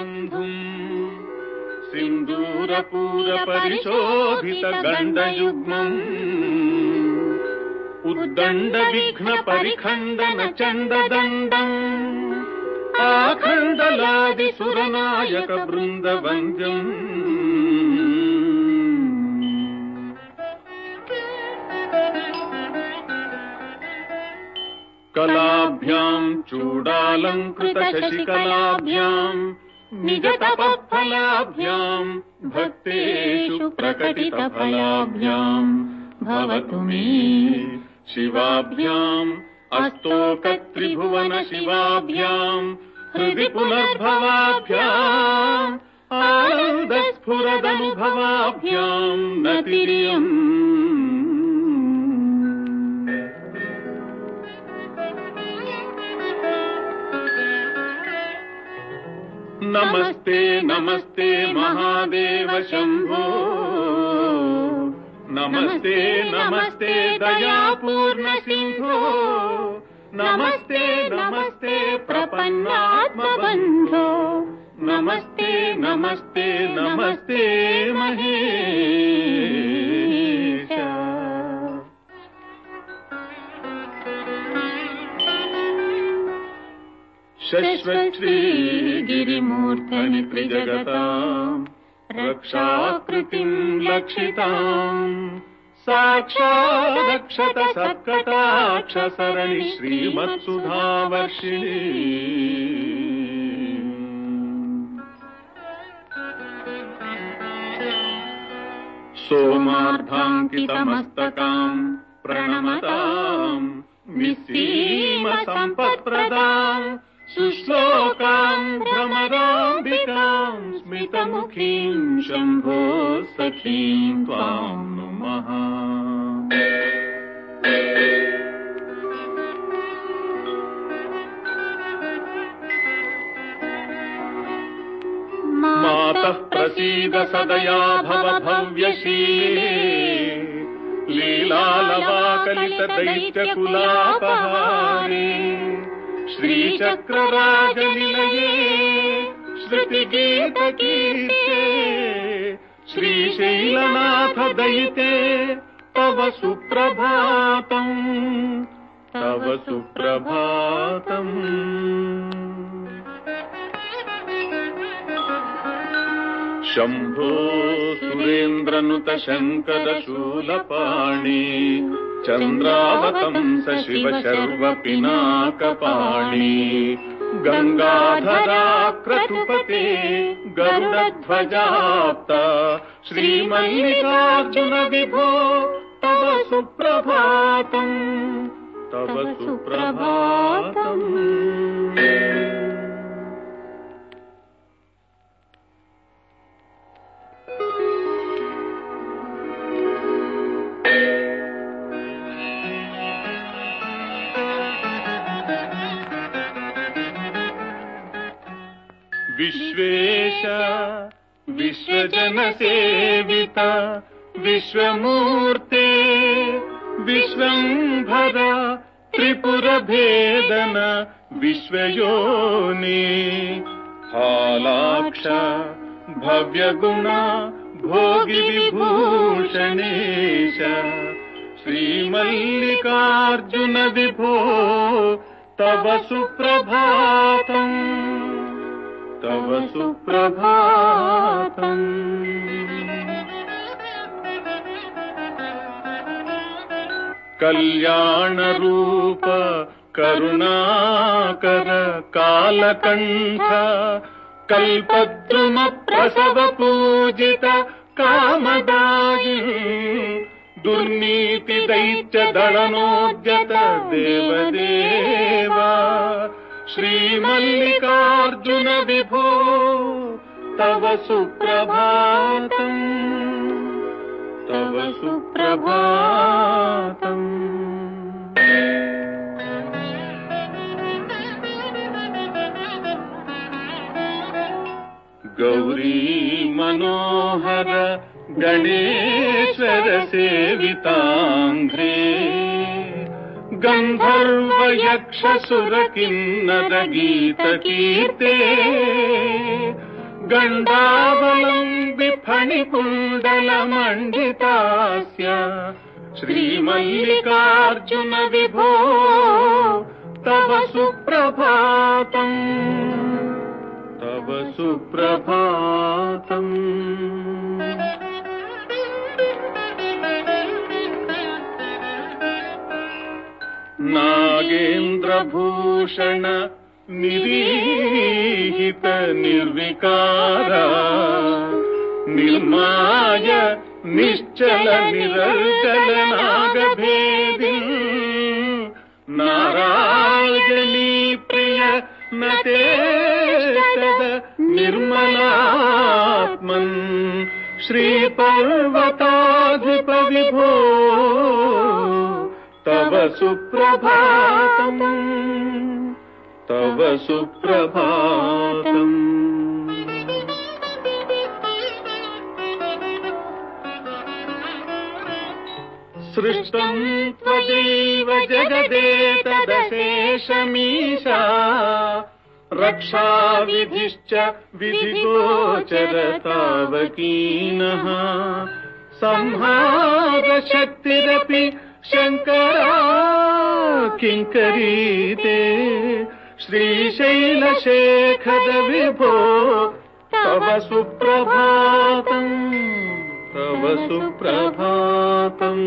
बन्धुम् सिन्दूरपूरपरिशोभितगण्डयुग्मम् उद्दण्डविघ्नपरिखण्डनचण्डदण्डम्। कलाभ्याम चूड़ालंकृत शशिकलाभ्याम शशिकलाभ्याम् निजतपफलाभ्याम् भक्तेषु प्रकटितफलाभ्याम् भवतु मे। शिवाभ्याम् अस्तोकत्रिभुवन शिवाभ्याम् हृदि पुनर्भवाभ्याम् आनन्दस्फुरदनुभवाभ्याम् नतिरियम् नमस्ते नमस्ते महादेव शम्भो। नमस्ते नमस्ते दयापूर्ण सिंहो नमस्ते नमस्ते प्रपन्नात्मबन्धो। नमस्ते नमस्ते नमस्ते महेश शश्वश्रीगिरिमूर्धनि त्रिजगताम् रक्षाकृतिम् लक्षिताम्। साक्षादक्षत सत्कटाक्षसरणि श्रीमत्सुधावर्षिणी। सोमार्धाङ्कितमस्तकाम् प्रणमताम् निःसीम सम्पत्प्रदाम् सुश्लोकाम् भ्रमराम्बिकाम् स्मितमुखीम् शम्भो सखीम् त्वाम् नुमः। मातः प्रसीद सदया भव भव्यशीले लीलालवाकलितदैत्यकुलापहारे श्रीचक्रराजनिलये श्रुतिगीतकीर्ते श्रीशैलनाथ दयिते तव सुप्रभातम् तव सुप्रभातम्। शम्भो सुरेन्द्रनुत शङ्कर शूलपाणि चन्द्रावतंस शिव शर्व पिनाकपाणि गङ्गाधराक्रतुपते गरुडध्वजाप्त। श्रीमल्लिकार्जुन विभो तव सुप्रभातम् विश्वजनसेवित विश्वमूर्ते विश्वम्भर त्रिपुरभेदन विश्वयोनि। हालाक्ष भव्यगुण भोगि विभूषणेश श्रीमल्लिकार्जुन विभो तव सुप्रभातम् तव सुप्रभातम्। कल्याणरूप करुणाकर कालकण्ठ कल्पद्रुम प्रसव पूजित कामदायि दुर्नीति दैत्य दलनोद्यत देवदेवा श्रीमल्लिकार्जुन विभो तव सुप्रभातम्। तव सुप्रभातम्। गौरी मनोहर गणेश्वर सेविताङ्घ्रे गन्धर्वयक्षसुरकिन्नरगीतकीर्ते गण्डावलम्बि फणिकुण्डलमण्डितास्य श्रीमल्लिकार्जुन विभो तव सुप्रभातम्। तव सुप्रभातम् नागेन्द्रभूषण निरीहित निर्विकार निर्माय निश्चल निरर्जल नागभेदी नारायणी प्रिय नते निर्मलात्मन् श्रीपर्वताधिप विभो तव सुप्रभातम्। तव सुप्रभातम्। सृष्टम् त्वदैव जगदेतदशेषमीशा रक्षाविधिश्च विधिगोचरतावकीनः। संहारशक्तिरपि शङ्करा किङ्करीते श्रीशैलशेखर विभो तव सुप्रभातम् तव सुप्रभातम्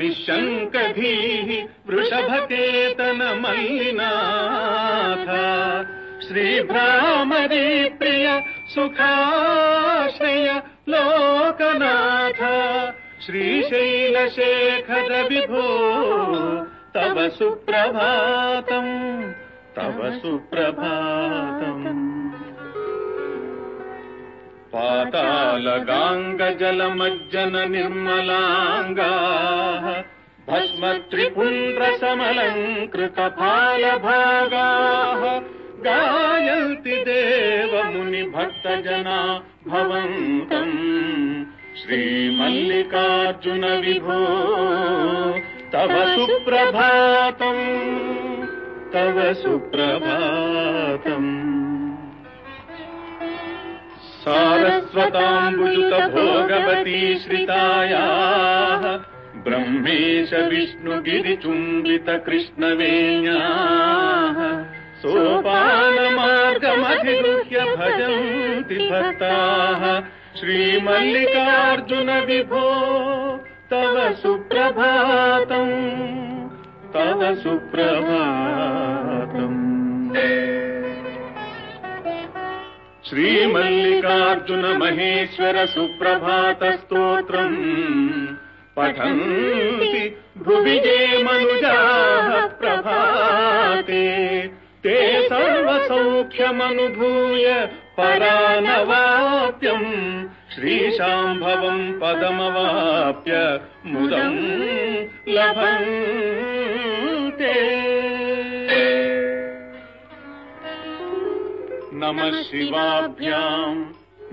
निःशङ्कधीः वृषभकेतन मल्लिनाथ श्रीभ्रामरी प्रिय सुखाश्रय लोकनाथ। श्रीशैलशेखर विभो तव सुप्रभातम् तव सुप्रभातम् पातालगाङ्गजलमज्जन निर्मलाङ्गाः त्रिपुण्ड्रसमलङ्कृतफालभागाः गायन्ति देवमुनिभक्तजना भवन्तम्। श्रीमल्लिकार्जुन विभो तव सुप्रभातम् तव सुप्रभातम् सारस्वताम्बुजुत भोगवती श्रितायाः ब्रह्मेश विष्णुगिरिचुम्बित कृष्णवेण्याः सोपानमार्गमधिगृह्य भजन्ति भक्ताः। श्रीमल्लिकार्जुन विभो तव सुप्रभातम् तव सुप्रभातम् श्रीमल्लिकार्जुन महेश्वर सुप्रभात स्तोत्रम् पठन्ति मनुजाः प्रभाते। ते सर्वसौख्यमनुभूय परानवाप्यम्। श्रीशाम्भवम् पदमवाप्य मुदम् लभन्ते नमः शिवाभ्याम्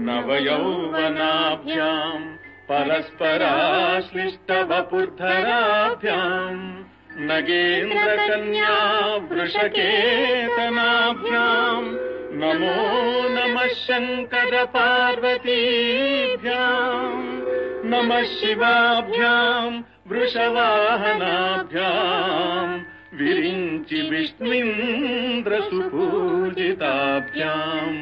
नवयौवनाभ्याम् परस्पराश्लिष्टवपुर्धराभ्याम् नगेन्द्रकन्या वृषकेतनाभ्याम् नमो नमः शङ्कर पार्वतीभ्याम् नमः शिवाभ्याम् वृषवाहनाभ्याम् विरिञ्चि विष्णुन्द्रसुपूजिताभ्याम्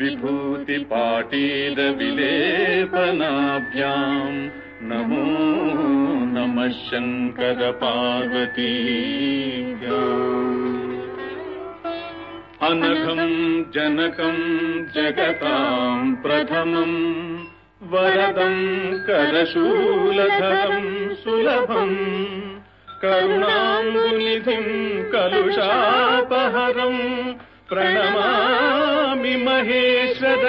विभूतिपाटीरविलेपनाभ्याम् नमो नमः शङ्कर अनघम् जनकम् जगताम् प्रथमम् वरदम् करशूलधरम् सुलभम् करुणाम्बुनिधिम् कलुषापहरम् प्रणमामि महेश्वरमेकमहम्।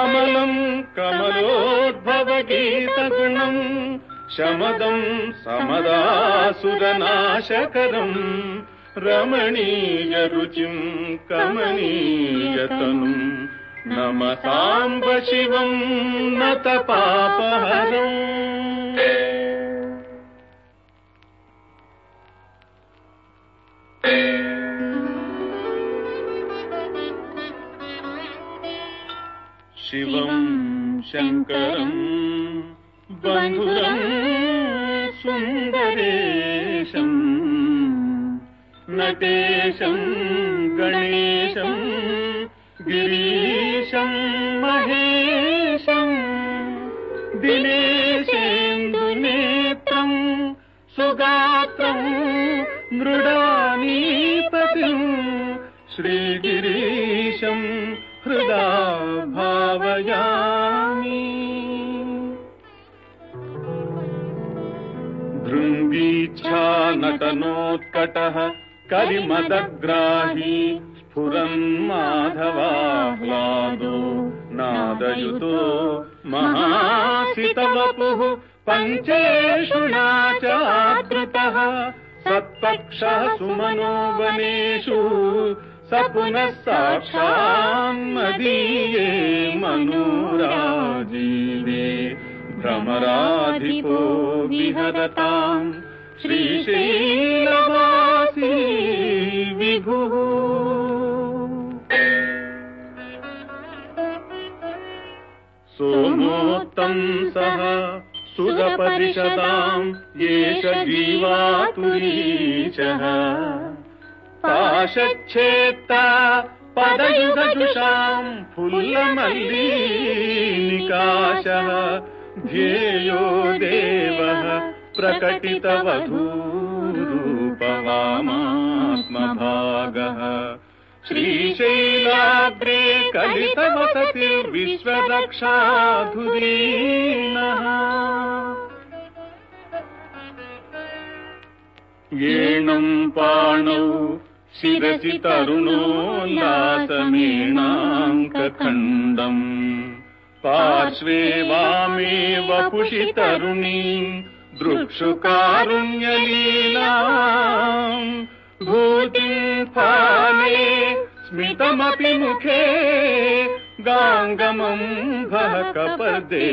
अमलम् कमलोद्भवगीतगुणम् शमदम् समदासुरनाशकरम् रमणीयरुचिम् कमनीयतनुम् नमसाम्ब शिवम् नत पापहरम् शिवम् शङ्करम् बन्धुरम् सुन्दरेशम् नटेशम् गणेशम् गिरीशम् महेशम् दिनेशेन्दुनेत्रम् सुगात्रम् मृडानीपतिम् श्रीगिरीशम् हृदा भावयामि। भृङ्गीच्छा नटनोत्कटः कलिमदग्राही स्फुरन्माधवाह्लादो नादयुतो महासितवपुः पञ्चेषु नाचादृतः सत्पक्षः सुमनो स पुनः साक्षान्मदीये मनोराजीवे भ्रमराधिपो विहरताम् श्रीशैलवासी विभुः। सोमोत्तम् सः एष जीवातुरीशः पाशच्छेत्ता पदयुगजुषाम् फुल्लमल्लीनिकाशः ध्येयो देवः प्रकटितवधूरूपवामात्मभागः श्रीशैलाग्रे कलितवसतिर्विश्वरक्षाधुरीनः येणम् पाणौ शिरसि तरुणोल्लासमेणाङ्कखण्डम्। पार्श्वे वामे वपुषि तरुणीम् दृक्षुकारुण्यलीला भूतिम् फाले स्मितमपि मुखे गाङ्गमम् भः कपदे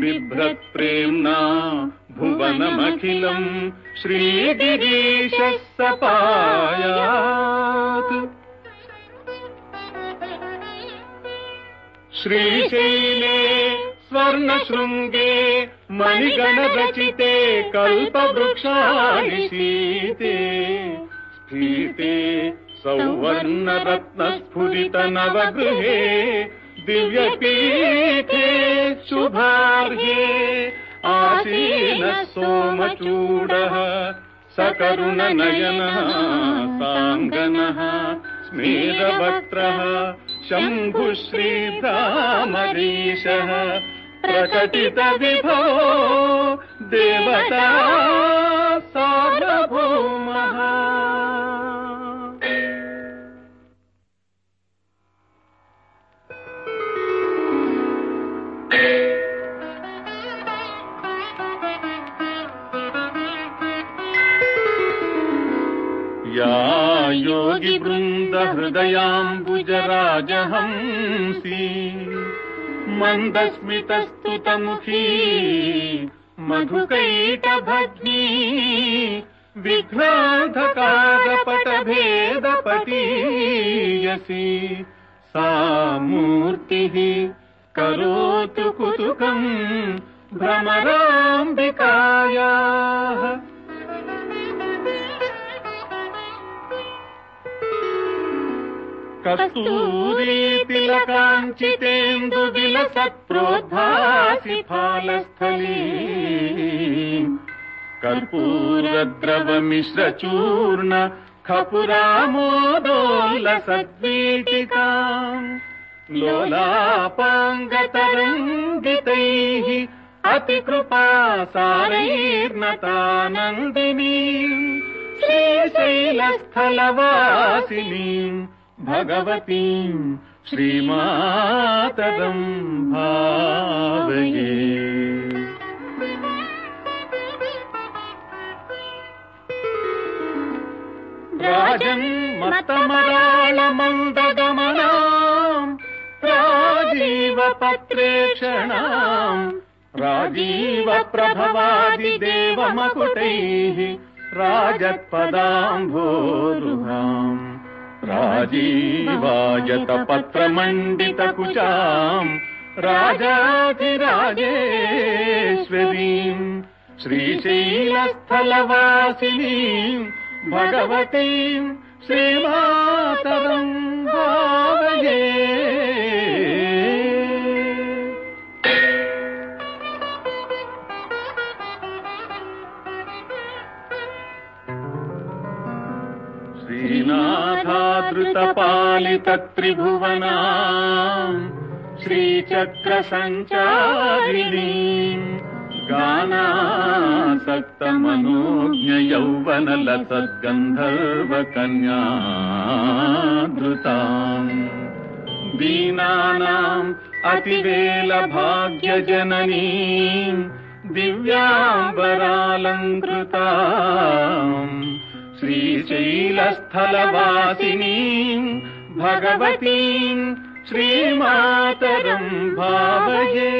बिभ्रत्प्रेम्णा भुवनमखिलम् श्रीगिरीशः सपायात् श्रीशैले स्वर्णशृङ्गे मणिगणरचिते कल्पवृक्षाणि शीते। स्फीते सौवर्णरत्नस्फुरित नवगृहे दिव्यपीठे शुभार्ये आसीनः सोमचूडः सकरुणनयनः साङ्गनः स्मेरवक्त्रः शम्भुश्रीभ्रामरीशः प्रकटितविभो देवता सार्वभौमः योगिवृन्दहृदयाम्बुजराजहंसी मन्दस्मितस्तुतमुखी मधुकैटभग्नी विघ्नाधकारपटभेदपटीयसी सा मूर्तिः करोतु कुतुकम् भ्रमराम्बिकायाः कस्तूरीतिलकाञ्चितेन्दुविलसत्प्रोद्भासि फालस्थली कर्पूरद्रवमिश्रचूर्ण खपुरामोदोल्लसद्वीटिकाम् लोलापाङ्गतरङ्गितैः अतिकृपा सारैर्नतानन्दिनीम् श्रीशैलस्थलवासिनीम् भगवतीम् श्रीमातदम् भावये। राजन्मुत्तमलामङ्गदमनाम् राजीव पत्रेक्षणाम् राजीव प्रभवादि राजीवायतपत्रमण्डितकुचाम् राजाधिराजेश्वरीम् श्रीशैलस्थलवासिनीम् भगवतीम् श्रीमातरम् भावये श्रीनाथादृतपालितत्रिभुवना श्रीचक्रसञ्चारिणी गानासक्तमनोज्ञयौवनलसद्गन्धर्वकन्याधृताम् दीनानाम् अतिवेलभाग्यजननीम् दिव्याम्बरालङ्कृताम् श्रीशैलस्थलवासिनीम् भगवतीम् श्रीमातरम् भावये।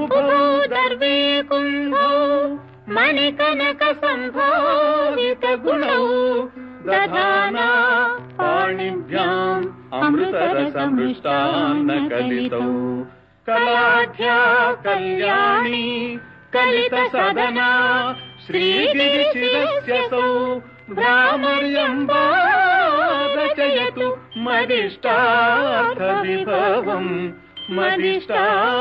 उभो दर्वे कुम्भो मणिकनकसम्भावितगुणौ दधाना पाणिभ्याम् अमृतरसमृष्टान्नकलितौ कलाढ्या कल्याणी कलितसदना श्रीगिरिशिरस्यसौ भ्रामर्यम्बा रचयतु मदिष्टार्थविभवम् मदिष्टार्थविभवम्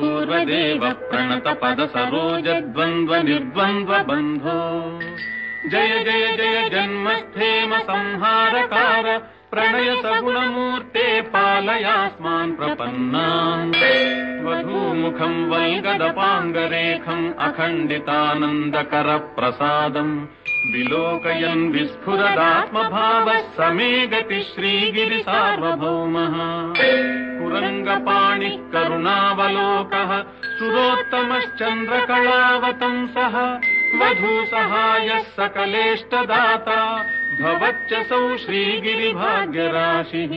पूर्वदेव प्रणतपद सरोजद्वन्द्व निर्द्वन्द्व बन्धो। जय जय जय जन्मस्थेम संहारकार प्रणय सगुणमूर्ते पालयास्मान् प्रपन्नान्। वधूमुखम् वैगदपाङ्गरेखम् अखण्डितानन्दकर प्रसादम् विलोकयन् विस्फुरदात्मभावः समे गति श्रीगिरिसार्वभौमः। कुरङ्गपाणिः करुणावलोकः सुरोत्तमश्चन्द्रकलावतंसः वधूसहायः सकलेष्टदाता भवच्चसौ श्रीगिरिभाग्यराशिः।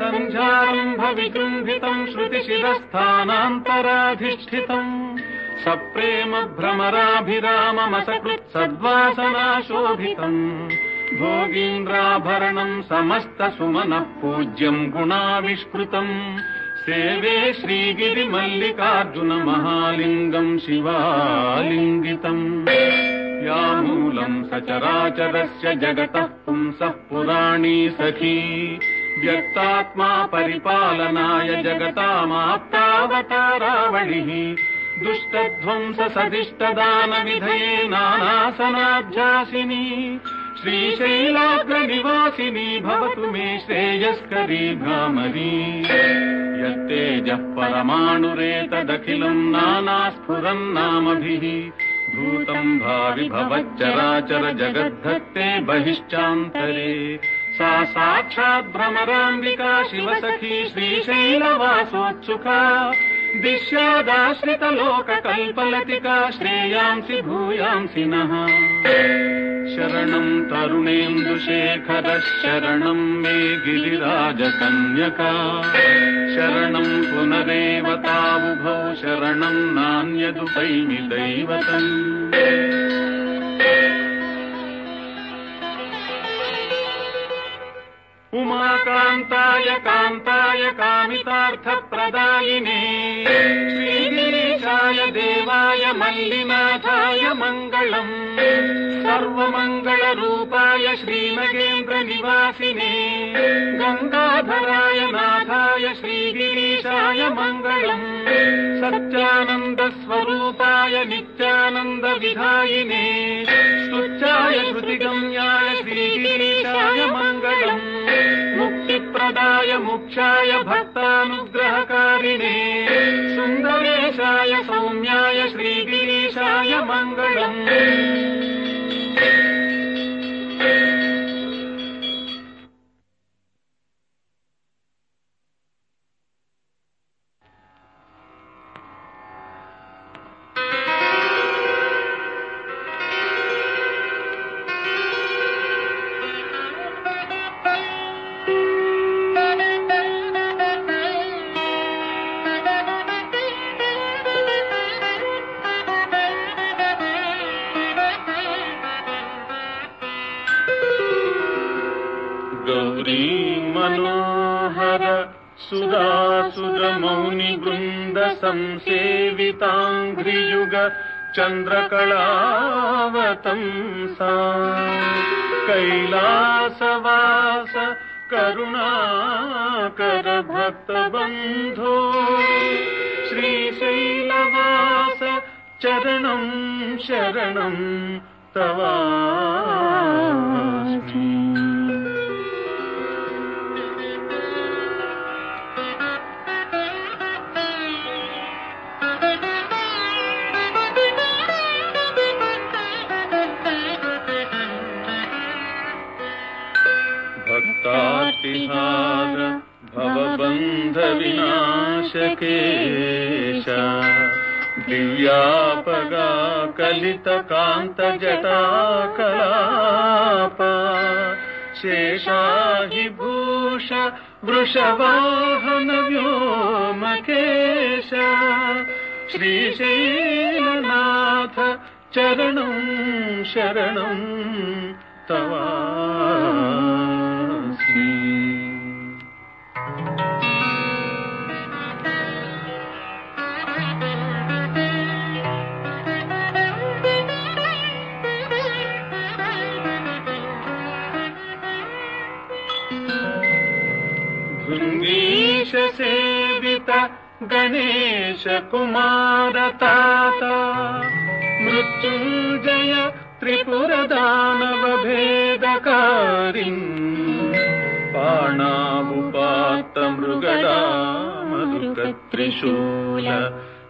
सन्ध्यारम्भ विजृम्भितम् श्रुतिशिरस्थानान्तराधिष्ठितम् सप्रेम भ्रमराभिराममसकृत् सद्वासनाशोभितम् भोगीन्द्राभरणम् समस्त सुमनः पूज्यम् गुणाविष्कृतम् सेवे श्रीगिरिमल्लिकार्जुन महालिङ्गम् शिवालिङ्गितम्। यामूलम् सचराचरस्य जगतः पुंसः पुराणी सखी। व्यक्तात्मा परिपालनाय जगतामाप्तावतारावणिः दुष्टध्वंस सदिष्टदानविधये नानासनाध्यासिनी श्रीशैलाग्रनिवासिनी भवतु मे श्रेयस्करी भ्रामरी। यत्तेजः परमाणुरेतदखिलम् नानास्फुरन्नामभिः भूतम् भावि भवच्चराचर जगद्धत्ते बहिश्चान्तरे। सा साक्षात् भ्रमराम्बिका शिवसखी श्रीशैलवासोत्सुका दिश्यादाश्रितलोककल्पलतिका श्रेयांसि भूयांसि नः। शरणम् तरुणेन्दुशेखरः शरणम् मे गिरिराजकन्यका। शरणम् पुनरेव शरणम् नान्यदुपैमि दैवतम् उमाकान्ताय कान्ताय कामितार्थप्रदायिने। श्रीगिरीशाय देवाय मल्लिनाथाय मङ्गलम्। सर्वमङ्गलरूपाय श्रीनगेन्द्रनिवासिने गङ्गाधराय नाथाय श्रीगिरीशाय मङ्गलम्। सच्चानन्दस्वरूपाय नित्यानन्दविधायिने। स्तुत्याय श्रुतिगम्याय श्रीगिरीशाय मङ्गलम् मोक्षाय भक्तानुग्रहकारिणे। सुन्दरेशाय सौम्याय श्रीगिरीशाय मङ्गलम् चन्द्रकलावतंसा कैलासवास करुणाकर भक्तबन्धो श्रीशैलवास चरणं शरणं तवास्मि भवबन्धविनाशकेश दिव्यापगा कलितकान्तजटा कलाप शेषाहि भूष वृषवाहन व्योमकेश श्रीशैलनाथ चरणं शरणं तवास्मि गणेश कुमार तात मृत्युञ्जय त्रिपुरदानव भेदकारिन् पाणामुपात्त मृगडा मधुकत्रिशूल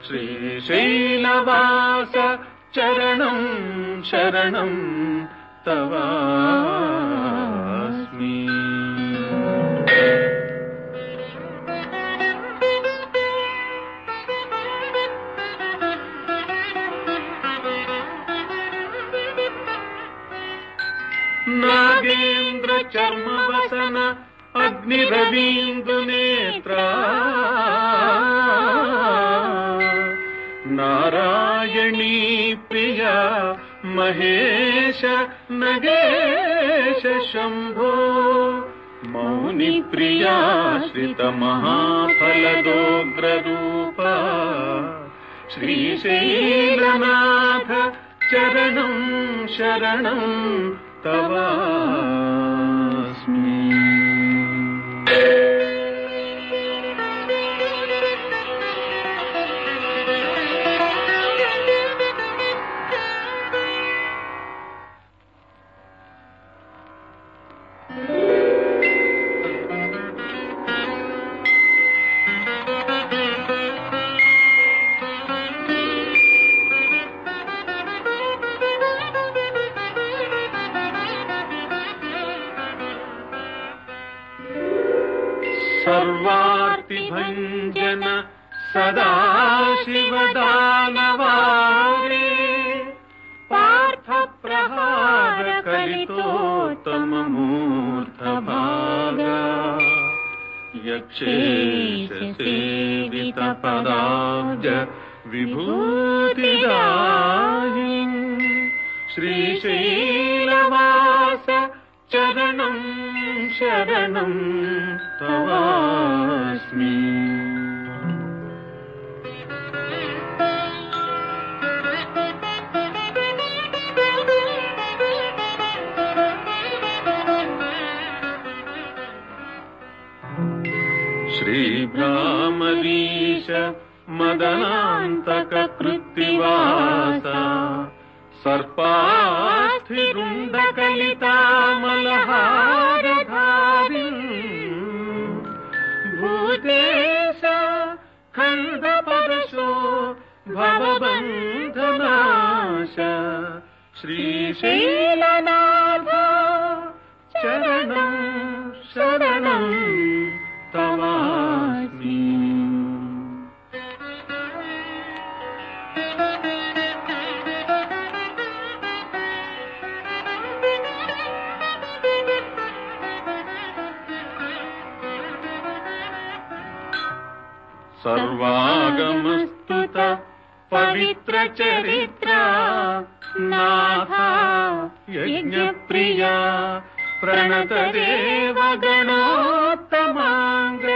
श्रीशैलवास चरणं शरणं तवास्मि नागेन्द्र चर्मवसन अग्निरवीन्दुनेत्रा नारायणी प्रिया महेश नगेश शम्भो। मौनि प्रिया श्रितमहाफलदोग्ररूपा श्रीशैलनाथ चरणं शरणं तवास्मि सर्वार्तिभञ्जन सदा शिवदानवारे पार्थप्रहार कलितोत्तममूर्धभागा यक्षेश सेवित पदाब्ज विभूतिदायि श्रीशैलवास चरणं शरणं श्रीभ्रामरीश मदनान्तककृत्तिवास श्रीशैलनाथ शरणं शरणं तवास्मि सर्वागमस्तुत पवित्रचरित्रा यज्ञप्रिया प्रणतदेव गणोत्तमाङ्ग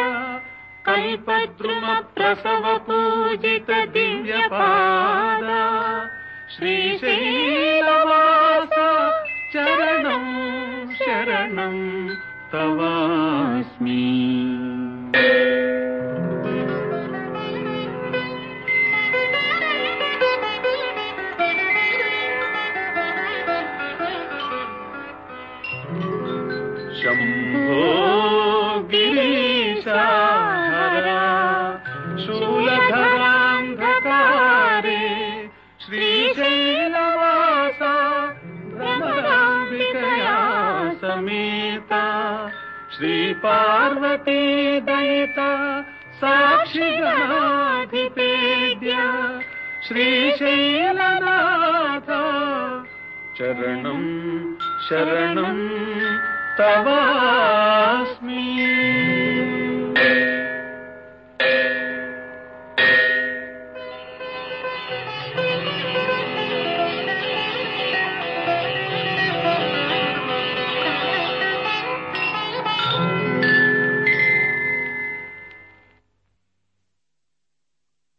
कल्पद्रुमप्रसव पूजित दिव्यपादा श्रीशैलवास चरणं शरणं तवास्मि शूलधरान्धकारे श्रीशैलवासा भ्रमराम्बिकया समेता श्रीपार्वती दयिता साक्षिगणाधिपेद्य श्रीशैलनाथ चरणं शरणं तवास्मि